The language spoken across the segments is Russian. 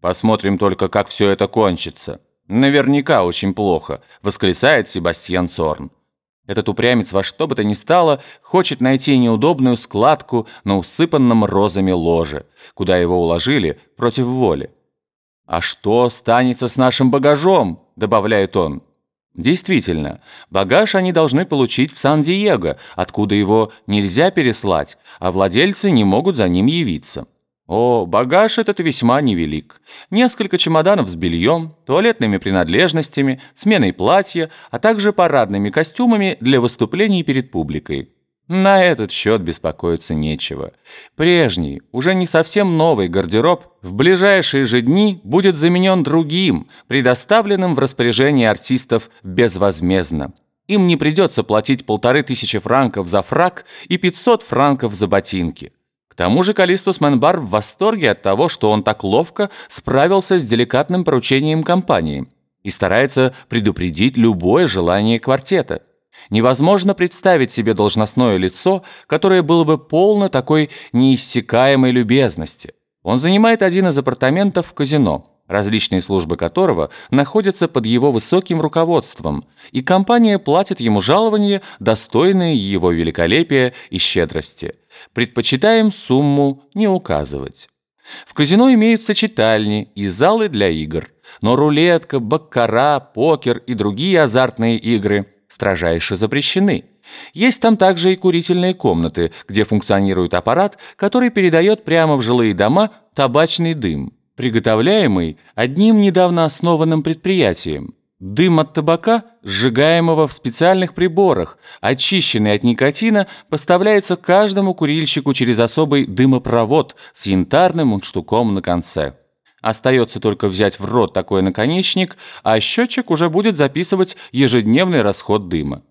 Посмотрим только, как все это кончится. Наверняка очень плохо, восклицает Себастьян Сорн. Этот упрямец во что бы то ни стало хочет найти неудобную складку на усыпанном розами ложе, куда его уложили против воли. «А что останется с нашим багажом?» – добавляет он. Действительно, багаж они должны получить в Сан-Диего, откуда его нельзя переслать, а владельцы не могут за ним явиться. О, багаж этот весьма невелик. Несколько чемоданов с бельем, туалетными принадлежностями, сменой платья, а также парадными костюмами для выступлений перед публикой. На этот счет беспокоиться нечего. Прежний, уже не совсем новый гардероб в ближайшие же дни будет заменен другим, предоставленным в распоряжение артистов безвозмездно. Им не придется платить полторы тысячи франков за фрак и 500 франков за ботинки. Тому же Калистус Менбар в восторге от того, что он так ловко справился с деликатным поручением компании и старается предупредить любое желание квартета. Невозможно представить себе должностное лицо, которое было бы полно такой неиссякаемой любезности. Он занимает один из апартаментов в казино, различные службы которого находятся под его высоким руководством, и компания платит ему жалование, достойное его великолепия и щедрости. Предпочитаем сумму не указывать. В казино имеются читальни и залы для игр, но рулетка, баккара, покер и другие азартные игры строжайше запрещены. Есть там также и курительные комнаты, где функционирует аппарат, который передает прямо в жилые дома табачный дым, приготовляемый одним недавно основанным предприятием. Дым от табака, сжигаемого в специальных приборах, очищенный от никотина, поставляется каждому курильщику через особый дымопровод с янтарным мундштуком на конце. Остается только взять в рот такой наконечник, а счетчик уже будет записывать ежедневный расход дыма.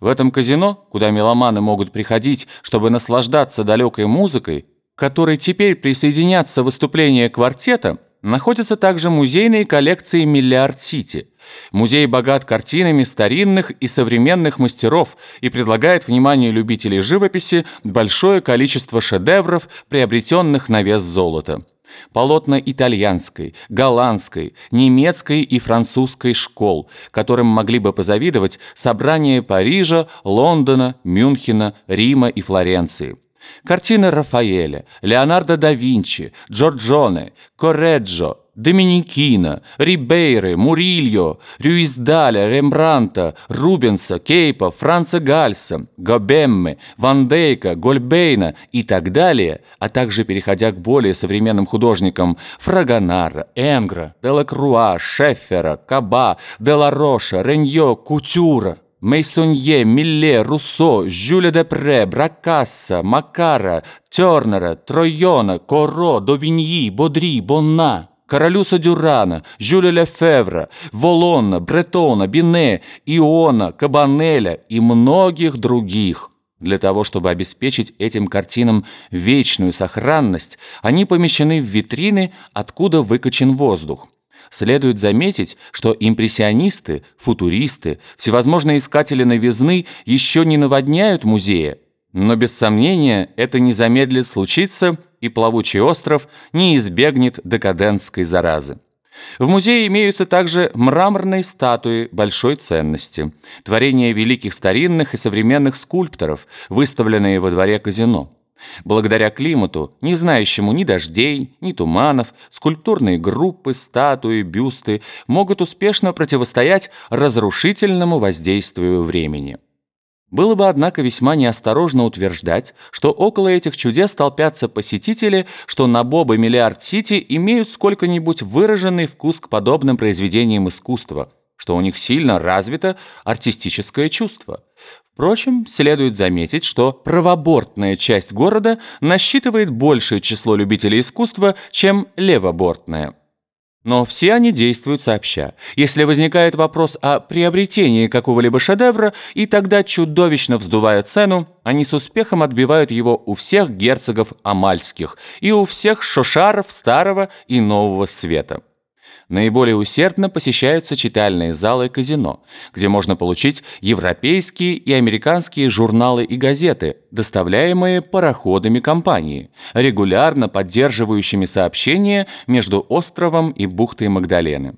В этом казино, куда меломаны могут приходить, чтобы наслаждаться далекой музыкой, к которой теперь присоединятся выступления квартета, находятся также музейные коллекции «Миллиард-Сити». Музей богат картинами старинных и современных мастеров и предлагает вниманию любителей живописи большое количество шедевров, приобретенных на вес золота. Полотна итальянской, голландской, немецкой и французской школ, которым могли бы позавидовать собрания Парижа, Лондона, Мюнхена, Рима и Флоренции. Картины Рафаэля, Леонардо да Винчи, Джорджоне, Корреджо, Доминикина, Рибейры, Мурильо, Рюиздаля, Рембранта, Рубенса, Кейпа, Франца Гальса, Гобемме, Ван Дейка, Гольбейна и так далее, а также переходя к более современным художникам Фрагонара, Энгра, Делакруа, Шеффера, Каба, Делароша, Реньо, Кутюра. Мейсонье, Милле, Руссо, Жюля Депре, Бракасса, Макара, Тернера, Тройона, Коро, Довиньи, Бодри, Бонна, Королюса Дюрана, Жюля Лефевра, Волонна, Бретона, Бине, Иона, Кабанеля и многих других. Для того, чтобы обеспечить этим картинам вечную сохранность, они помещены в витрины, откуда выкачен воздух. Следует заметить, что импрессионисты, футуристы, всевозможные искатели новизны еще не наводняют музея, но без сомнения это не замедлит случиться, и плавучий остров не избегнет декадентской заразы. В музее имеются также мраморные статуи большой ценности, творения великих старинных и современных скульпторов, выставленные во дворе казино. Благодаря климату, не знающему ни дождей, ни туманов, скульптурные группы, статуи, бюсты могут успешно противостоять разрушительному воздействию времени. Было бы, однако, весьма неосторожно утверждать, что около этих чудес толпятся посетители, что на Боб и Миллиард-Сити имеют сколько-нибудь выраженный вкус к подобным произведениям искусства, что у них сильно развито артистическое чувство. Впрочем, следует заметить, что правобортная часть города насчитывает большее число любителей искусства, чем левобортная. Но все они действуют сообща. Если возникает вопрос о приобретении какого-либо шедевра, и тогда, чудовищно вздувая цену, они с успехом отбивают его у всех герцогов амальских и у всех шошаров старого и нового света. Наиболее усердно посещаются читальные залы и казино, где можно получить европейские и американские журналы и газеты, доставляемые пароходами компании, регулярно поддерживающими сообщения между островом и бухтой Магдалены.